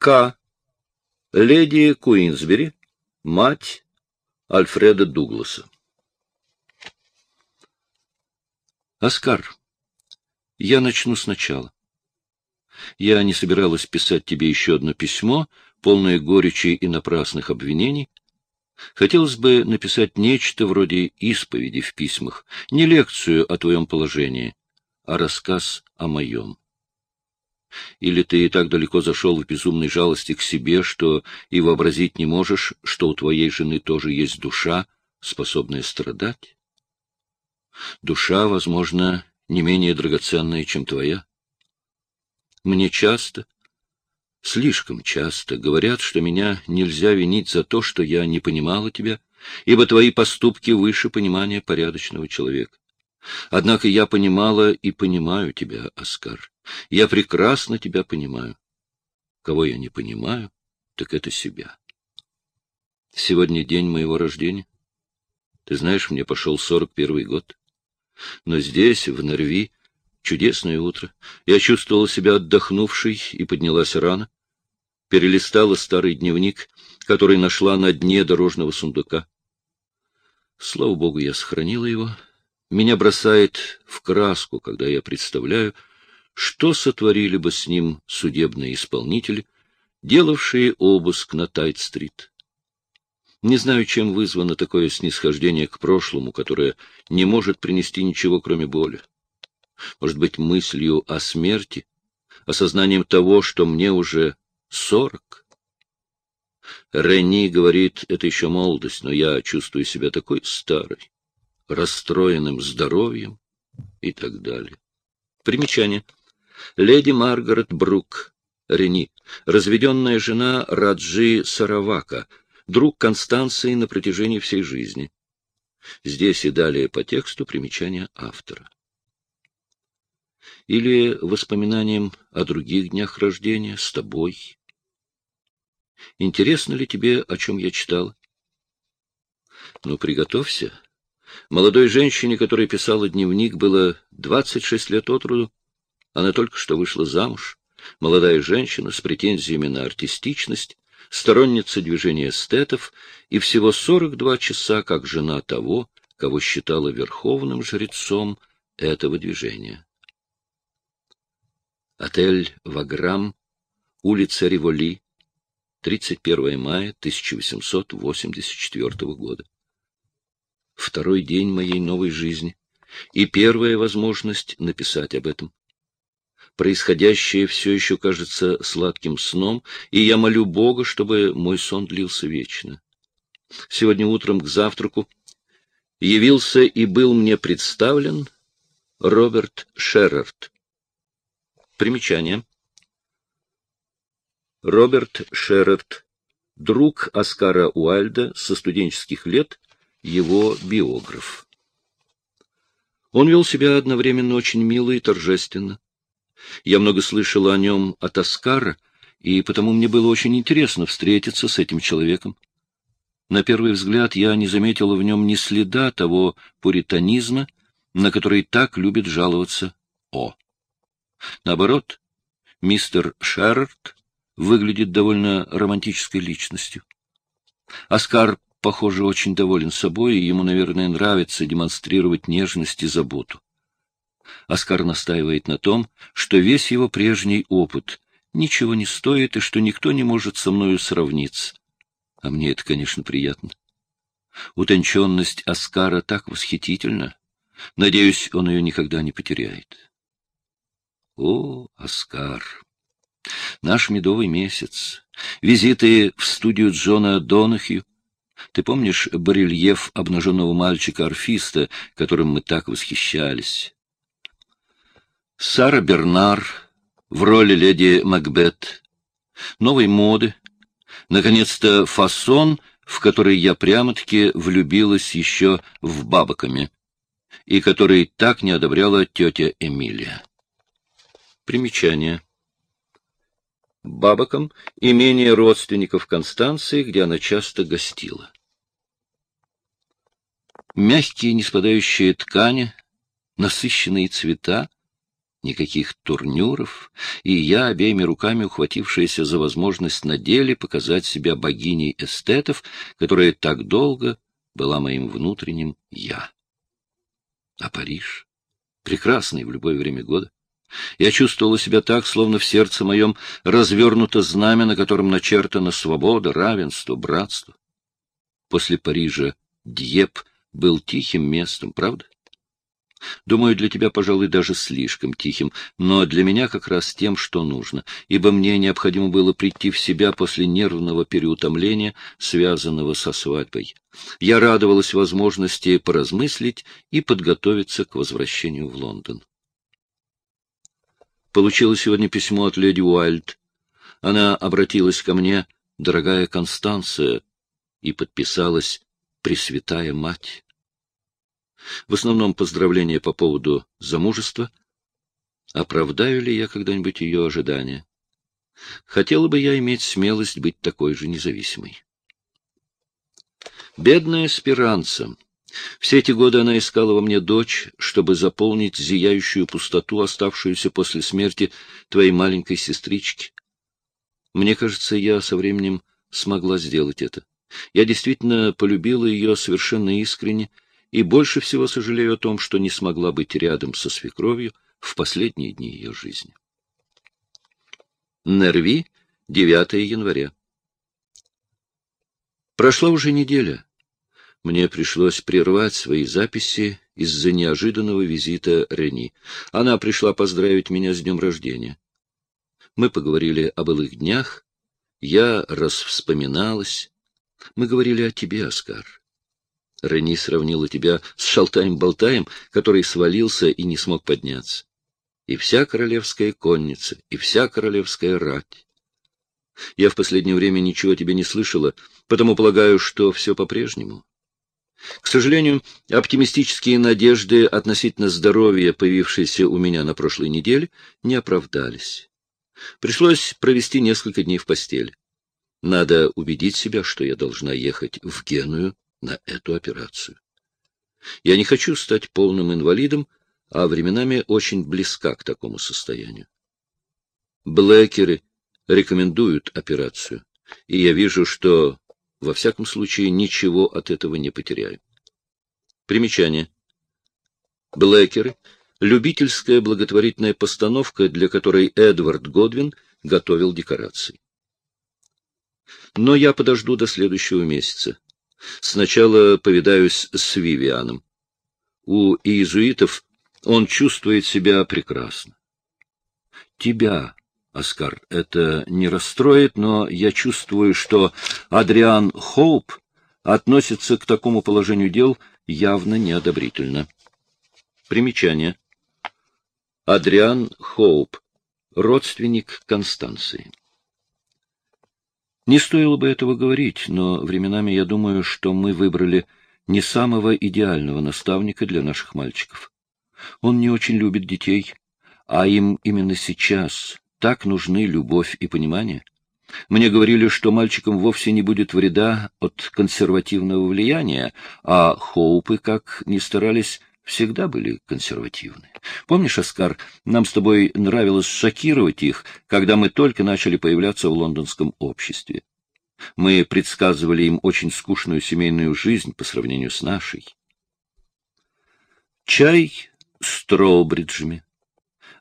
К. Леди Куинсбери, мать Альфреда Дугласа. Оскар, я начну сначала. Я не собиралась писать тебе еще одно письмо, полное горечи и напрасных обвинений. Хотелось бы написать нечто вроде исповеди в письмах, не лекцию о твоем положении, а рассказ о моем. Или ты так далеко зашел в безумной жалости к себе, что и вообразить не можешь, что у твоей жены тоже есть душа, способная страдать? Душа, возможно, не менее драгоценная, чем твоя. Мне часто, слишком часто говорят, что меня нельзя винить за то, что я не понимала тебя, ибо твои поступки выше понимания порядочного человека. Однако я понимала и понимаю тебя, Оскар. Я прекрасно тебя понимаю. Кого я не понимаю, так это себя. Сегодня день моего рождения. Ты знаешь, мне пошел сорок первый год. Но здесь, в Норви, чудесное утро. Я чувствовала себя отдохнувшей и поднялась рано. Перелистала старый дневник, который нашла на дне дорожного сундука. Слава богу, я сохранила его. Меня бросает в краску, когда я представляю, что сотворили бы с ним судебные исполнители, делавшие обыск на Тайт-стрит. Не знаю, чем вызвано такое снисхождение к прошлому, которое не может принести ничего, кроме боли. Может быть, мыслью о смерти, осознанием того, что мне уже сорок? Ренни говорит, это еще молодость, но я чувствую себя такой старой, расстроенным здоровьем и так далее. Примечание. Леди Маргарет Брук, Рени, разведенная жена Раджи Саравака, друг Констанции на протяжении всей жизни. Здесь и далее по тексту примечания автора. Или воспоминанием о других днях рождения с тобой. Интересно ли тебе, о чем я читал? Ну, приготовься. Молодой женщине, которая писала дневник, было 26 лет от роду, она только что вышла замуж, молодая женщина с претензиями на артистичность, сторонница движения эстетов и всего 42 часа как жена того, кого считала верховным жрецом этого движения. Отель «Ваграм», улица Револи, 31 мая 1884 года. Второй день моей новой жизни и первая возможность написать об этом. Происходящее все еще кажется сладким сном, и я молю Бога, чтобы мой сон длился вечно. Сегодня утром к завтраку явился и был мне представлен Роберт Шеррард. Примечание. Роберт Шеррард, друг Оскара Уальда со студенческих лет, его биограф. Он вел себя одновременно очень мило и торжественно. Я много слышал о нем от Оскара, и потому мне было очень интересно встретиться с этим человеком. На первый взгляд я не заметила в нем ни следа того пуританизма, на который так любит жаловаться О. Наоборот, мистер Шеррард выглядит довольно романтической личностью. Оскар, похоже, очень доволен собой, и ему, наверное, нравится демонстрировать нежность и заботу. Оскар настаивает на том, что весь его прежний опыт ничего не стоит и что никто не может со мною сравниться. А мне это, конечно, приятно. Утонченность Оскара так восхитительна. Надеюсь, он ее никогда не потеряет. О, Оскар! Наш медовый месяц, визиты в студию Джона Донахью. Ты помнишь барельеф обнаженного мальчика-орфиста, которым мы так восхищались? Сара Бернар в роли леди Макбет, новой моды, наконец-то фасон, в который я прямо-таки влюбилась еще в бабаками, и который так не одобряла тетя Эмилия. Примечание. Бабаком — имение родственников Констанции, где она часто гостила. Мягкие, неспадающие ткани, насыщенные цвета, Никаких турнюров, и я, обеими руками ухватившаяся за возможность на деле показать себя богиней эстетов, которая так долго была моим внутренним «я». А Париж? Прекрасный в любое время года. Я чувствовала себя так, словно в сердце моем развернуто знамя, на котором начертана свобода, равенство, братство. После Парижа Дьеп был тихим местом, правда? Думаю, для тебя, пожалуй, даже слишком тихим, но для меня как раз тем, что нужно, ибо мне необходимо было прийти в себя после нервного переутомления, связанного со свадьбой. Я радовалась возможности поразмыслить и подготовиться к возвращению в Лондон. Получила сегодня письмо от леди Уайльд. Она обратилась ко мне, дорогая Констанция, и подписалась «Пресвятая Мать». В основном поздравления по поводу замужества. Оправдаю ли я когда-нибудь ее ожидания? Хотела бы я иметь смелость быть такой же независимой. Бедная Спиранца. Все эти годы она искала во мне дочь, чтобы заполнить зияющую пустоту, оставшуюся после смерти твоей маленькой сестрички. Мне кажется, я со временем смогла сделать это. Я действительно полюбила ее совершенно искренне, и больше всего сожалею о том, что не смогла быть рядом со свекровью в последние дни ее жизни. Нерви, 9 января. Прошла уже неделя. Мне пришлось прервать свои записи из-за неожиданного визита Рени. Она пришла поздравить меня с днем рождения. Мы поговорили о былых днях, я расвспоминалась. Мы говорили о тебе, Оскар. Рени сравнила тебя с шалтаем-болтаем, который свалился и не смог подняться. И вся королевская конница, и вся королевская рать. Я в последнее время ничего о тебе не слышала, потому полагаю, что все по-прежнему. К сожалению, оптимистические надежды относительно здоровья, появившиеся у меня на прошлой неделе, не оправдались. Пришлось провести несколько дней в постели. Надо убедить себя, что я должна ехать в Геную на эту операцию. Я не хочу стать полным инвалидом, а временами очень близка к такому состоянию. Блэкеры рекомендуют операцию, и я вижу, что, во всяком случае, ничего от этого не потеряю. Примечание. Блэкеры — любительская благотворительная постановка, для которой Эдвард Годвин готовил декорации. Но я подожду до следующего месяца. Сначала повидаюсь с Вивианом. У иезуитов он чувствует себя прекрасно. Тебя, Оскар, это не расстроит, но я чувствую, что Адриан Хоуп относится к такому положению дел явно неодобрительно. Примечание. Адриан Хоуп, родственник Констанции. Не стоило бы этого говорить, но временами я думаю, что мы выбрали не самого идеального наставника для наших мальчиков. Он не очень любит детей, а им именно сейчас так нужны любовь и понимание. Мне говорили, что мальчикам вовсе не будет вреда от консервативного влияния, а Хоупы, как ни старались, всегда были консервативны. Помнишь, Оскар, нам с тобой нравилось шокировать их, когда мы только начали появляться в лондонском обществе. Мы предсказывали им очень скучную семейную жизнь по сравнению с нашей. Чай с Троубриджами.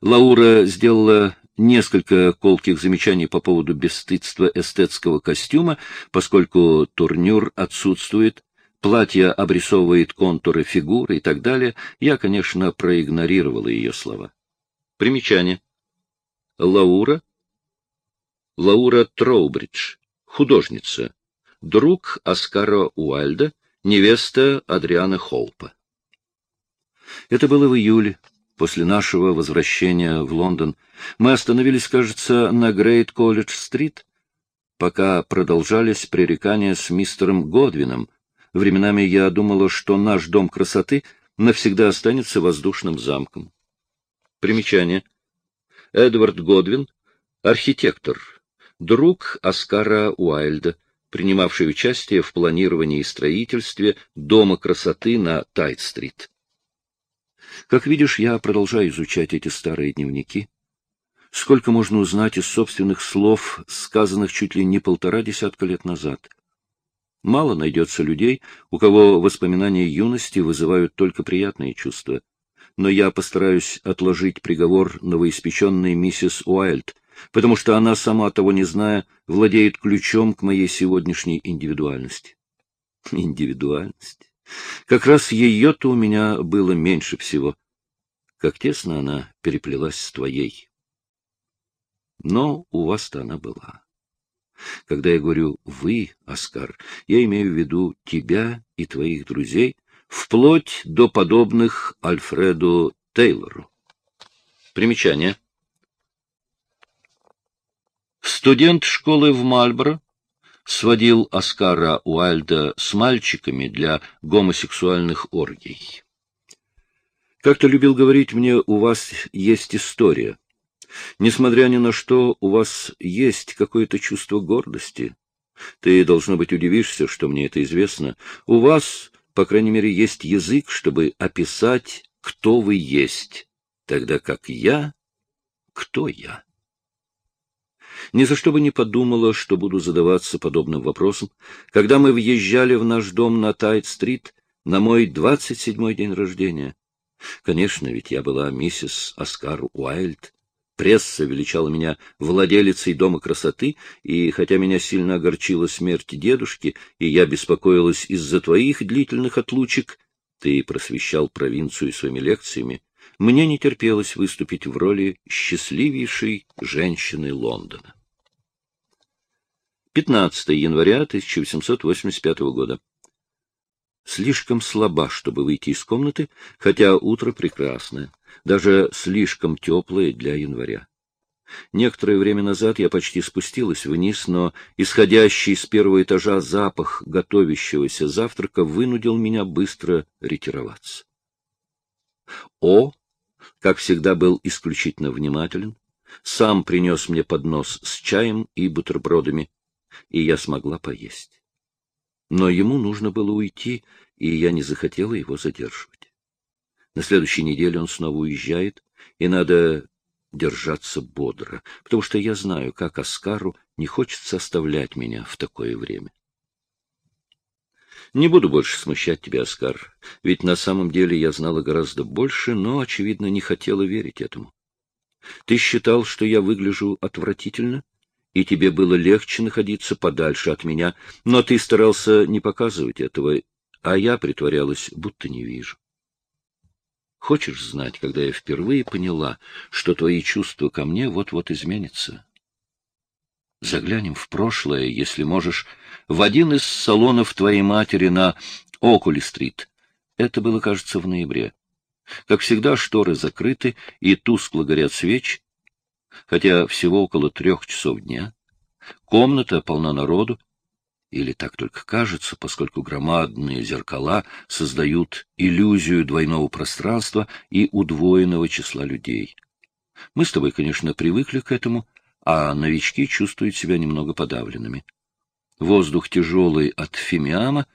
Лаура сделала несколько колких замечаний по поводу бесстыдства эстетского костюма, поскольку турнюр отсутствует, платье обрисовывает контуры фигуры и так далее, я, конечно, проигнорировала ее слова. Примечание. Лаура. Лаура Троубридж, художница, друг Оскара Уальда, невеста Адриана Холпа. Это было в июле, после нашего возвращения в Лондон. Мы остановились, кажется, на Грейт-Колледж-стрит, пока продолжались пререкания с мистером Годвином, Временами я думала, что наш дом красоты навсегда останется воздушным замком. Примечание. Эдвард Годвин, архитектор, друг Оскара Уайльда, принимавший участие в планировании и строительстве Дома красоты на Тайт-стрит. Как видишь, я продолжаю изучать эти старые дневники. Сколько можно узнать из собственных слов, сказанных чуть ли не полтора десятка лет назад? Мало найдется людей, у кого воспоминания юности вызывают только приятные чувства. Но я постараюсь отложить приговор новоиспеченной миссис Уайльд, потому что она, сама того не зная, владеет ключом к моей сегодняшней индивидуальности. Индивидуальность? Как раз ее-то у меня было меньше всего. Как тесно она переплелась с твоей. Но у вас-то она была. Когда я говорю «вы», Оскар, я имею в виду тебя и твоих друзей, вплоть до подобных Альфреду Тейлору. Примечание. Студент школы в Мальборо сводил Оскара Уайльда с мальчиками для гомосексуальных оргий. Как-то любил говорить мне, у вас есть история. Несмотря ни на что, у вас есть какое-то чувство гордости. Ты, должно быть, удивишься, что мне это известно. У вас, по крайней мере, есть язык, чтобы описать, кто вы есть, тогда как я — кто я. Ни за что бы не подумала, что буду задаваться подобным вопросом, когда мы въезжали в наш дом на Тайт-стрит на мой двадцать седьмой день рождения. Конечно, ведь я была миссис Оскар Уайльд. Пресса величала меня владелицей дома красоты, и хотя меня сильно огорчила смерть дедушки, и я беспокоилась из-за твоих длительных отлучек, ты просвещал провинцию своими лекциями, мне не терпелось выступить в роли счастливейшей женщины Лондона. 15 января 1885 года. Слишком слаба, чтобы выйти из комнаты, хотя утро прекрасное, даже слишком теплое для января. Некоторое время назад я почти спустилась вниз, но исходящий с первого этажа запах готовящегося завтрака вынудил меня быстро ретироваться. О как всегда, был исключительно внимателен, сам принес мне поднос с чаем и бутербродами, и я смогла поесть. Но ему нужно было уйти, и я не захотела его задерживать. На следующей неделе он снова уезжает, и надо держаться бодро, потому что я знаю, как Оскару не хочется оставлять меня в такое время. Не буду больше смущать тебя, Оскар, ведь на самом деле я знала гораздо больше, но, очевидно, не хотела верить этому. Ты считал, что я выгляжу отвратительно, и тебе было легче находиться подальше от меня, но ты старался не показывать этого, а я притворялась, будто не вижу. Хочешь знать, когда я впервые поняла, что твои чувства ко мне вот-вот изменятся? Заглянем в прошлое, если можешь, в один из салонов твоей матери на Окули-стрит. Это было, кажется, в ноябре. Как всегда, шторы закрыты и тускло горят свечи, хотя всего около трех часов дня. Комната полна народу, или так только кажется, поскольку громадные зеркала создают иллюзию двойного пространства и удвоенного числа людей. Мы с тобой, конечно, привыкли к этому, а новички чувствуют себя немного подавленными. Воздух тяжелый от фимиама,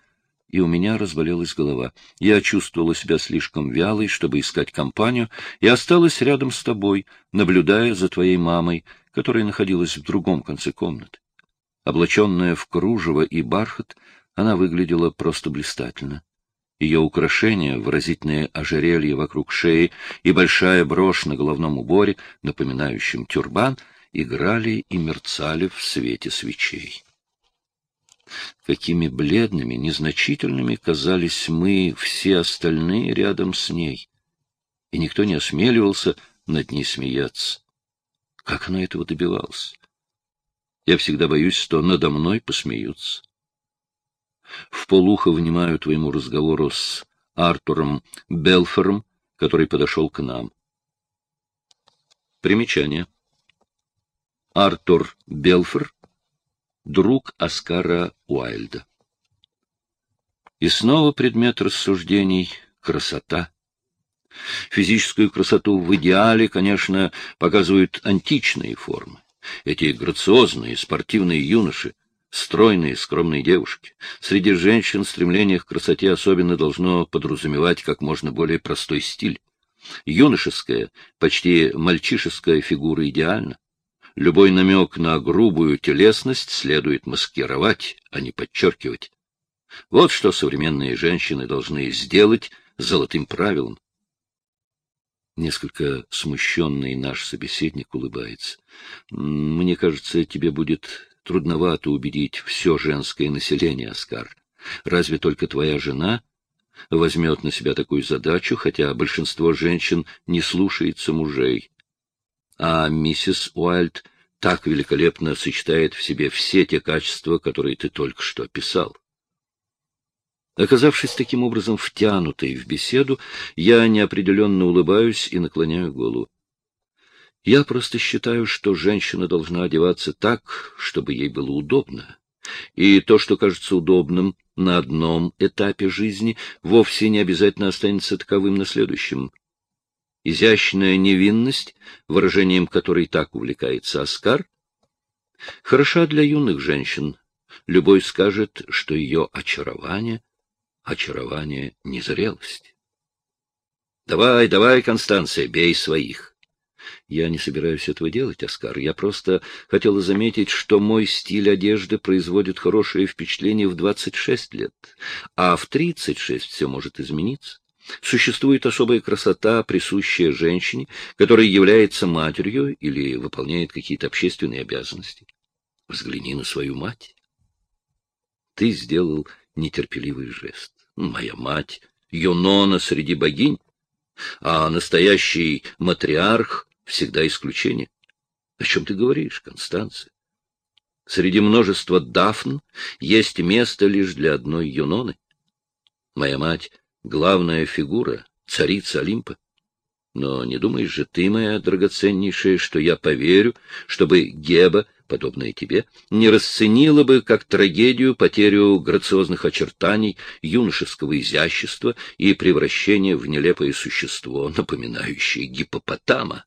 и у меня разболелась голова. Я чувствовала себя слишком вялой, чтобы искать компанию, и осталась рядом с тобой, наблюдая за твоей мамой, которая находилась в другом конце комнаты. Облаченная в кружево и бархат, она выглядела просто блистательно. Ее украшения, выразительные ожерелье вокруг шеи и большая брошь на головном уборе, напоминающем тюрбан — играли и мерцали в свете свечей. Какими бледными, незначительными казались мы, все остальные рядом с ней, и никто не осмеливался над ней смеяться. Как она этого добивалась? Я всегда боюсь, что надо мной посмеются. В полухо внимаю твоему разговору с Артуром Белфором, который подошел к нам. Примечание. Артур Белфор, друг Оскара Уайльда. И снова предмет рассуждений — красота. Физическую красоту в идеале, конечно, показывают античные формы. Эти грациозные, спортивные юноши, стройные, скромные девушки. Среди женщин стремление к красоте особенно должно подразумевать как можно более простой стиль. Юношеская, почти мальчишеская фигура идеальна. Любой намек на грубую телесность следует маскировать, а не подчеркивать. Вот что современные женщины должны сделать золотым правилом. Несколько смущенный наш собеседник улыбается. Мне кажется, тебе будет трудновато убедить все женское население, Оскар. Разве только твоя жена возьмет на себя такую задачу, хотя большинство женщин не слушается мужей. А миссис Уайльд так великолепно сочетает в себе все те качества, которые ты только что описал. Оказавшись таким образом втянутой в беседу, я неопределенно улыбаюсь и наклоняю голову. Я просто считаю, что женщина должна одеваться так, чтобы ей было удобно. И то, что кажется удобным на одном этапе жизни, вовсе не обязательно останется таковым на следующем. Изящная невинность, выражением которой так увлекается Оскар, хороша для юных женщин. Любой скажет, что ее очарование — очарование незрелости. Давай, давай, Констанция, бей своих. Я не собираюсь этого делать, Оскар. Я просто хотела заметить, что мой стиль одежды производит хорошее впечатление в 26 лет, а в 36 все может измениться. Существует особая красота, присущая женщине, которая является матерью или выполняет какие-то общественные обязанности. Взгляни на свою мать. Ты сделал нетерпеливый жест. Моя мать — Юнона среди богинь, а настоящий матриарх — всегда исключение. О чем ты говоришь, Констанция? Среди множества дафн есть место лишь для одной Юноны. Моя мать — главная фигура, царица Олимпа. Но не думаешь же ты, моя драгоценнейшая, что я поверю, чтобы Геба подобное тебе, не расценила бы как трагедию потерю грациозных очертаний, юношеского изящества и превращение в нелепое существо, напоминающее гипопотама.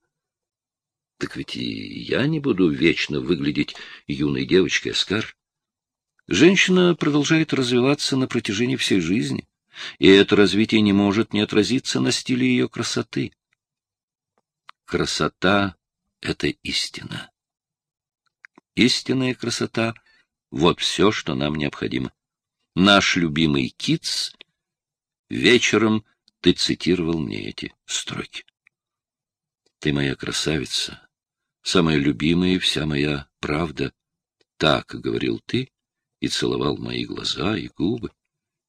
Так ведь и я не буду вечно выглядеть юной девочкой, Оскар. Женщина продолжает развиваться на протяжении всей жизни, и это развитие не может не отразиться на стиле ее красоты. Красота — это истина. Истинная красота — вот все, что нам необходимо. Наш любимый Китс вечером ты цитировал мне эти строки. Ты моя красавица, самая любимая и вся моя правда. Так говорил ты и целовал мои глаза и губы.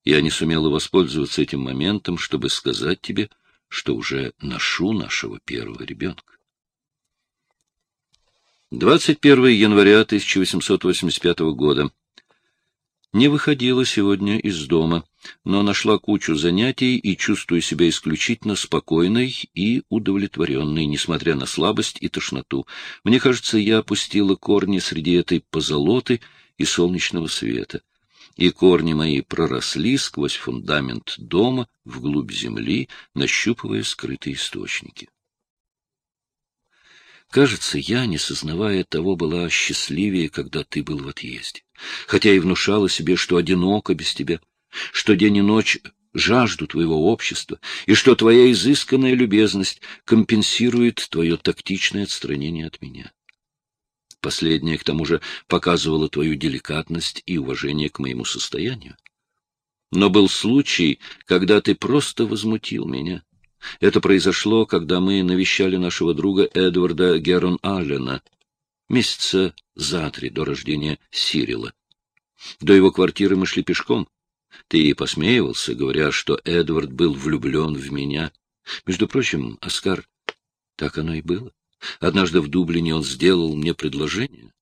Я не сумела воспользоваться этим моментом, чтобы сказать тебе, что уже ношу нашего первого ребенка. 21 января 1885 года. Не выходила сегодня из дома, но нашла кучу занятий и чувствую себя исключительно спокойной и удовлетворенной, несмотря на слабость и тошноту. Мне кажется, я опустила корни среди этой позолоты и солнечного света. И корни мои проросли сквозь фундамент дома вглубь земли, нащупывая скрытые источники. Кажется, я, не сознавая того, была счастливее, когда ты был в отъезде. Хотя и внушала себе, что одиноко без тебя, что день и ночь жажду твоего общества, и что твоя изысканная любезность компенсирует твое тактичное отстранение от меня. Последнее, к тому же, показывало твою деликатность и уважение к моему состоянию. Но был случай, когда ты просто возмутил меня. Это произошло, когда мы навещали нашего друга Эдварда Герон Аллена, месяца за три до рождения Сирила. До его квартиры мы шли пешком. Ты посмеивался, говоря, что Эдвард был влюблен в меня. Между прочим, Оскар, так оно и было. Однажды в Дублине он сделал мне предложение.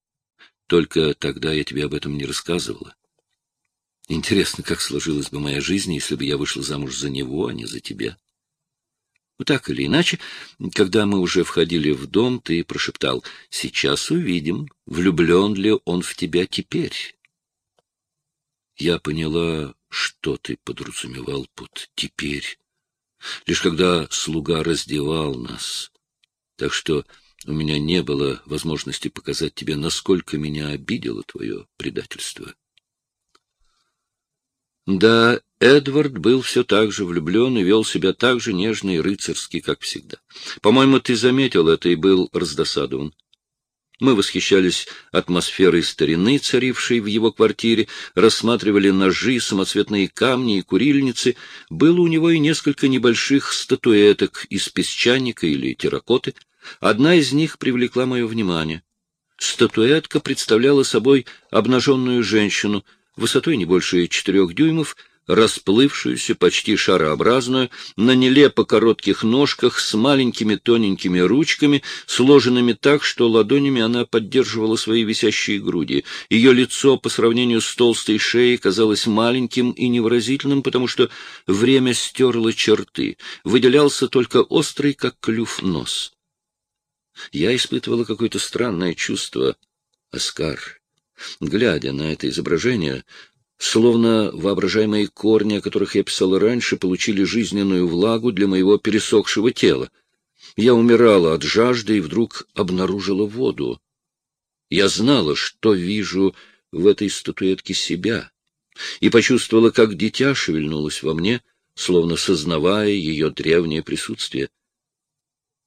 Только тогда я тебе об этом не рассказывала. Интересно, как сложилась бы моя жизнь, если бы я вышла замуж за него, а не за тебя. Так или иначе, когда мы уже входили в дом, ты прошептал, «Сейчас увидим, влюблен ли он в тебя теперь». Я поняла, что ты подразумевал под «теперь», лишь когда слуга раздевал нас. Так что у меня не было возможности показать тебе, насколько меня обидело твое предательство. Да, Эдвард был все так же влюблен и вел себя так же нежно и рыцарски, как всегда. По-моему, ты заметил это и был раздосадован. Мы восхищались атмосферой старины, царившей в его квартире, рассматривали ножи, самоцветные камни и курильницы. Было у него и несколько небольших статуэток из песчаника или терракоты. Одна из них привлекла мое внимание. Статуэтка представляла собой обнаженную женщину, высотой не больше четырех дюймов, расплывшуюся, почти шарообразную, на нелепо коротких ножках с маленькими тоненькими ручками, сложенными так, что ладонями она поддерживала свои висящие груди. Ее лицо по сравнению с толстой шеей казалось маленьким и невыразительным, потому что время стерло черты, выделялся только острый, как клюв, нос. Я испытывала какое-то странное чувство, Оскар. Глядя на это изображение, Словно воображаемые корни, о которых я писал раньше, получили жизненную влагу для моего пересохшего тела. Я умирала от жажды и вдруг обнаружила воду. Я знала, что вижу в этой статуэтке себя, и почувствовала, как дитя шевельнулось во мне, словно сознавая ее древнее присутствие.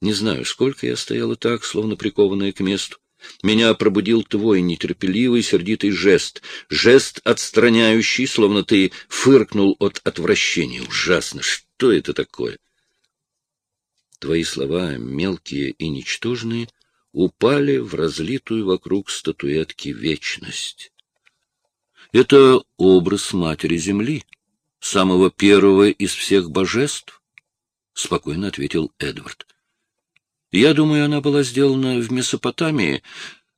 Не знаю, сколько я стояла так, словно прикованная к месту. Меня пробудил твой нетерпеливый, сердитый жест, жест отстраняющий, словно ты фыркнул от отвращения. Ужасно! Что это такое? Твои слова, мелкие и ничтожные, упали в разлитую вокруг статуэтки вечность. Это образ Матери Земли, самого первого из всех божеств, — спокойно ответил Эдвард. Я думаю, она была сделана в Месопотамии,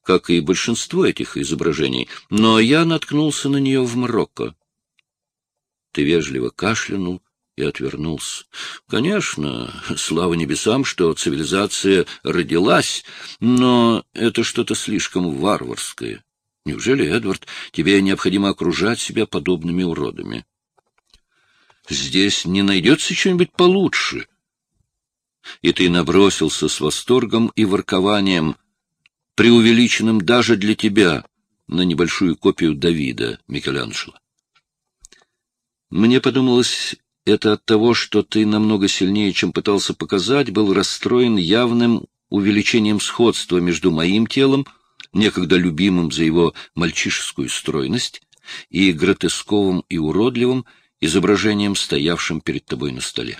как и большинство этих изображений, но я наткнулся на нее в Марокко. Ты вежливо кашлянул и отвернулся. Конечно, слава небесам, что цивилизация родилась, но это что-то слишком варварское. Неужели, Эдвард, тебе необходимо окружать себя подобными уродами? Здесь не найдется чего-нибудь получше, и ты набросился с восторгом и воркованием, преувеличенным даже для тебя, на небольшую копию Давида Микеланджело. Мне подумалось, это от того, что ты намного сильнее, чем пытался показать, был расстроен явным увеличением сходства между моим телом, некогда любимым за его мальчишескую стройность, и гротесковым и уродливым изображением, стоявшим перед тобой на столе.